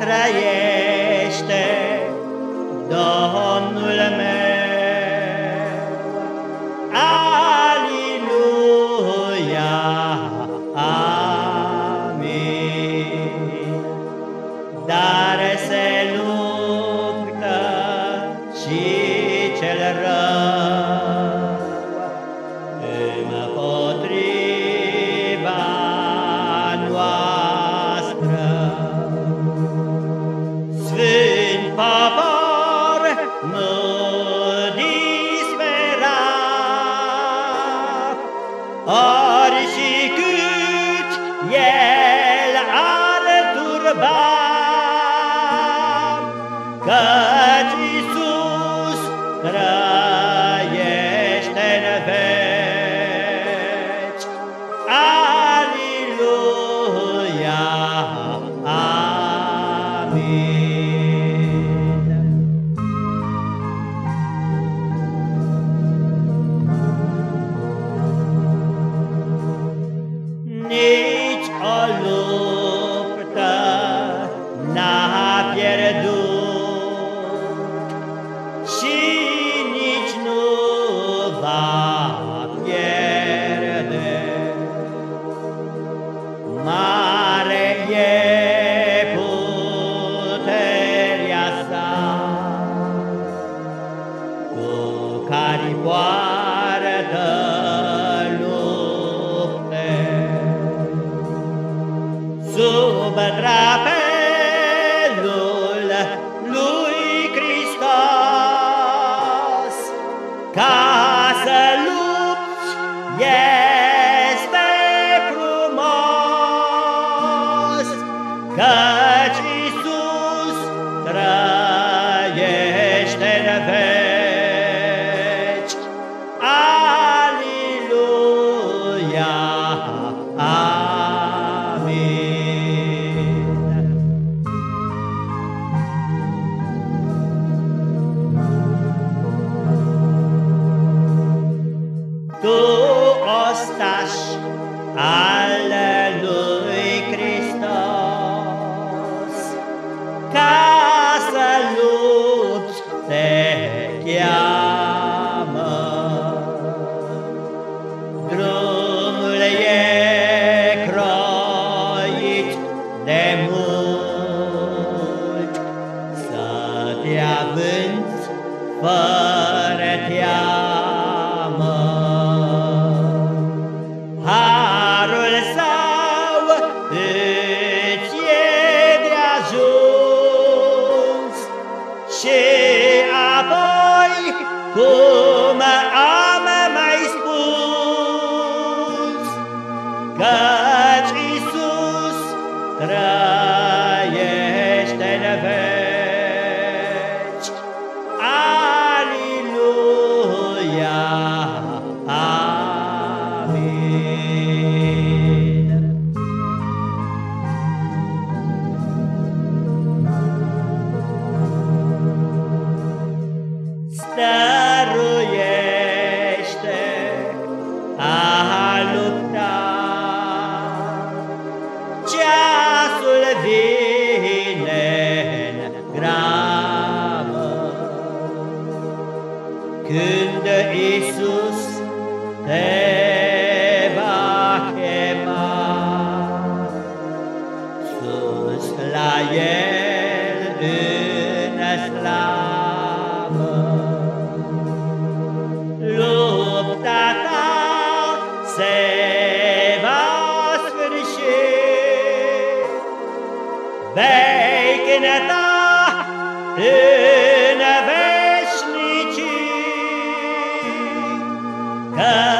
trăiește Domnul meu. Aliluia, amin. Dar se luptă și turba, Căci Iisus trăiește care poartă lupte. Sub drapelul lui Hristos, ca să lupți este al lui Hristos, ca să lupți te cheamă. Drumul e croit de mult, să te avânți fără teamă. Stăruiește a lupta, ceasul vine în grabă. Când Iisus te va chema sus la El în slavă, vei cânta în veșnicii. Că